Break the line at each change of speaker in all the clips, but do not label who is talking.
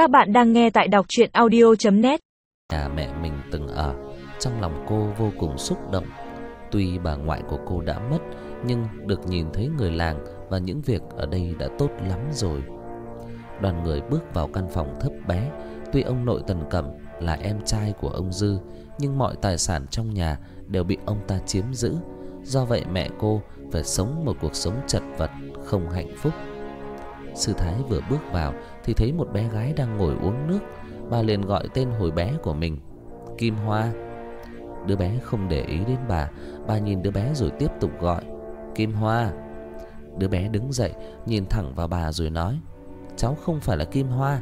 Các bạn đang nghe tại đọc chuyện audio.net
Nhà mẹ mình từng ở. Trong lòng cô vô cùng xúc động. Tuy bà ngoại của cô đã mất Nhưng được nhìn thấy người làng Và những việc ở đây đã tốt lắm rồi. Đoàn người bước vào căn phòng thấp bé. Tuy ông nội Tần Cẩm là em trai của ông Dư Nhưng mọi tài sản trong nhà đều bị ông ta chiếm giữ. Do vậy mẹ cô phải sống một cuộc sống chật vật, không hạnh phúc. Sư Thái vừa bước vào thì thấy một bé gái đang ngồi uống nước, bà liền gọi tên hồi bé của mình, Kim Hoa. Đứa bé không để ý đến bà, bà nhìn đứa bé rồi tiếp tục gọi, Kim Hoa. Đứa bé đứng dậy, nhìn thẳng vào bà rồi nói, cháu không phải là Kim Hoa.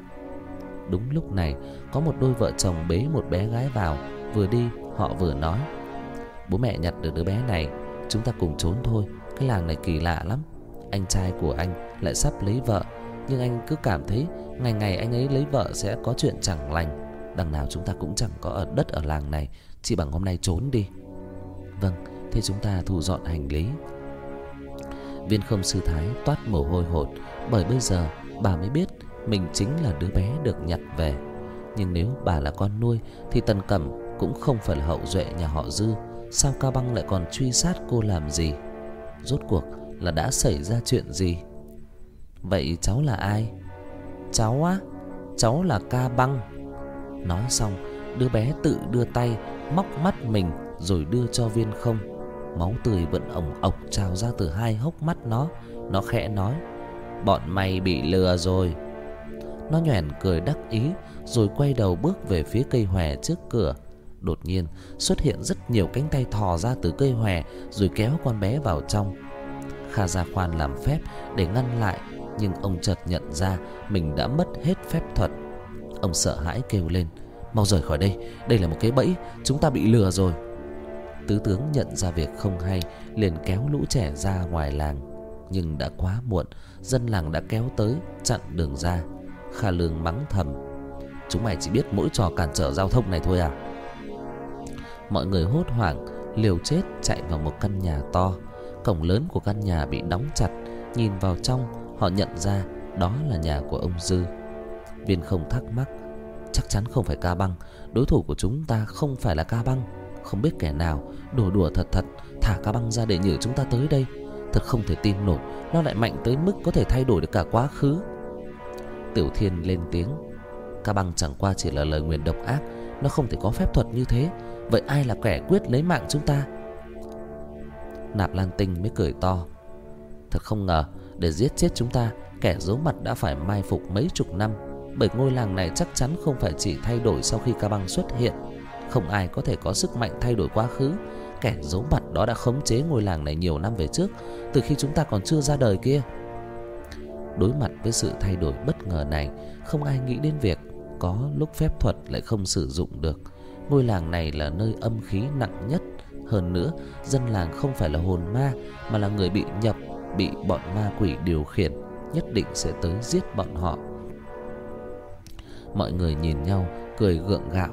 Đúng lúc này, có một đôi vợ chồng bế một bé gái vào, vừa đi họ vừa nói, bố mẹ nhặt được đứa bé này, chúng ta cùng trốn thôi, cái làng này kỳ lạ lắm. Anh trai của anh lại sắp lấy vợ. Nhưng anh cứ cảm thấy Ngày ngày anh ấy lấy vợ sẽ có chuyện chẳng lành. Đằng nào chúng ta cũng chẳng có ở đất ở làng này. Chỉ bằng hôm nay trốn đi. Vâng, thế chúng ta thu dọn hành lý. Viên không sư thái toát mồ hôi hột Bởi bây giờ bà mới biết Mình chính là đứa bé được nhặt về. Nhưng nếu bà là con nuôi Thì Tần Cẩm cũng không phải là hậu duệ nhà họ Dư. Sao Cao Băng lại còn truy sát cô làm gì? Rốt cuộc là đã xảy ra chuyện gì? Vậy cháu là ai? Cháu á Cháu là ca băng. Nói xong đứa bé tự đưa tay Móc mắt mình rồi đưa cho viên không. Máu tươi vẫn ổng ọc trào ra từ hai hốc mắt nó. Nó khẽ nói Bọn mày bị lừa rồi. Nó nhoẻn cười đắc ý Rồi quay đầu bước về phía cây hòe trước cửa. Đột nhiên xuất hiện rất nhiều cánh tay thò ra từ cây hòe Rồi kéo con bé vào trong. Kha Gia Khoan làm phép để ngăn lại, nhưng ông chợt nhận ra mình đã mất hết phép thuật. Ông sợ hãi kêu lên: "Mau rời khỏi đây, đây là một cái bẫy, chúng ta bị lừa rồi." Tứ tướng nhận ra việc không hay, liền kéo lũ trẻ ra ngoài làng, nhưng đã quá muộn, dân làng đã kéo tới chặn đường ra. Kha Lương mắng thầm: "Chúng mày chỉ biết mỗi trò cản trở giao thông này thôi à?" Mọi người hốt hoảng, liều chết chạy vào một căn nhà to Cổng lớn của căn nhà bị đóng chặt, nhìn vào trong, họ nhận ra đó là nhà của ông Dư. Viên không thắc mắc, chắc chắn không phải Ca Băng, đối thủ của chúng ta không phải là Ca Băng, không biết kẻ nào đùa đùa thật thật thả Ca Băng ra để nhử chúng ta tới đây. Thật không thể tin nổi, nó lại mạnh tới mức có thể thay đổi được cả quá khứ. Tiểu Thiên lên tiếng, Ca Băng chẳng qua chỉ là lời nguyền độc ác, nó không thể có phép thuật như thế. Vậy ai là kẻ quyết lấy mạng chúng ta? Nạp Lan Tinh mới cười to. Thật không ngờ, để giết chết chúng ta, kẻ giấu mặt đã phải mai phục mấy chục năm, bởi ngôi làng này chắc chắn không phải chỉ thay đổi sau khi Ca Băng xuất hiện, không ai có thể có sức mạnh thay đổi quá khứ. Kẻ giấu mặt đó đã khống chế ngôi làng này nhiều năm về trước, từ khi chúng ta còn chưa ra đời kia. Đối mặt với sự thay đổi bất ngờ này, không ai nghĩ đến việc có lúc phép thuật lại không sử dụng được. Ngôi làng này là nơi âm khí nặng nhất hơn nữa, dân làng không phải là hồn ma mà là người bị nhập, bị bọn ma quỷ điều khiển, nhất định sẽ tới giết bọn họ. Mọi người nhìn nhau, cười gượng gạo.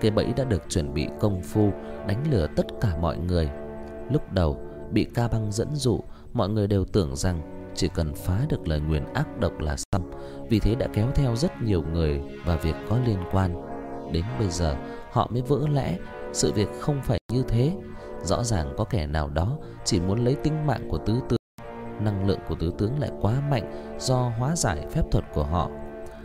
Cái bẫy đã được chuẩn bị công phu đánh lừa tất cả mọi người. Lúc đầu bị Ca Băng dẫn dụ, mọi người đều tưởng rằng chỉ cần phá được lời nguyền ác độc là xong, vì thế đã kéo theo rất nhiều người và việc có liên quan. Đến bây giờ, họ mới vỡ lẽ sự việc không phải như thế, Rõ ràng có kẻ nào đó chỉ muốn lấy tính mạng của tứ tư Năng lượng của tứ tướng lại quá mạnh do hóa giải phép thuật của họ.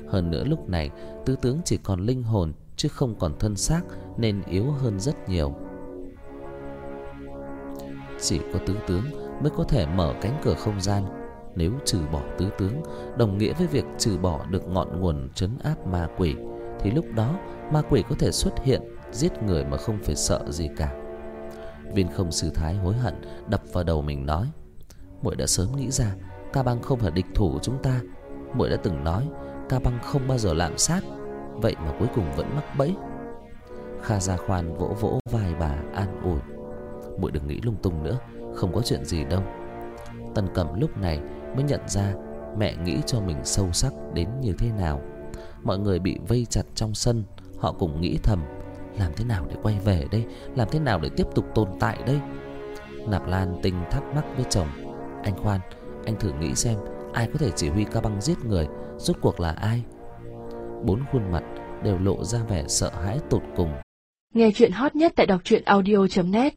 Hơn nữa lúc này, tứ tướng chỉ còn linh hồn chứ không còn thân xác nên yếu hơn rất nhiều. Chỉ có tứ tướng mới có thể mở cánh cửa không gian. Nếu trừ bỏ tứ tướng, đồng nghĩa với việc trừ bỏ được ngọn nguồn trấn áp ma quỷ, thì lúc đó ma quỷ có thể xuất hiện giết người mà không phải sợ gì cả. Viên không sư thái hối hận đập vào đầu mình nói muội đã sớm nghĩ ra, Ca băng không phải địch thủ của chúng ta. Muội đã từng nói, Ca băng không bao giờ lạm sát. Vậy mà cuối cùng vẫn mắc bẫy. Kha Gia Khoan vỗ vỗ vai bà an ủi. Muội đừng nghĩ lung tung nữa, Không có chuyện gì đâu. Tần Cẩm lúc này mới nhận ra Mẹ nghĩ cho mình sâu sắc đến như thế nào. Mọi người bị vây chặt trong sân, Họ cùng nghĩ thầm, làm thế nào để quay về đây? Làm thế nào để tiếp tục tồn tại đây? Nạp Lan tinh thắc mắc với chồng anh khoan, Anh thử nghĩ xem Ai có thể chỉ huy ca băng giết người, Rốt cuộc là ai bốn khuôn mặt đều lộ ra vẻ sợ hãi tột cùng.
Nghe chuyện hot nhất tại đọc truyện audio net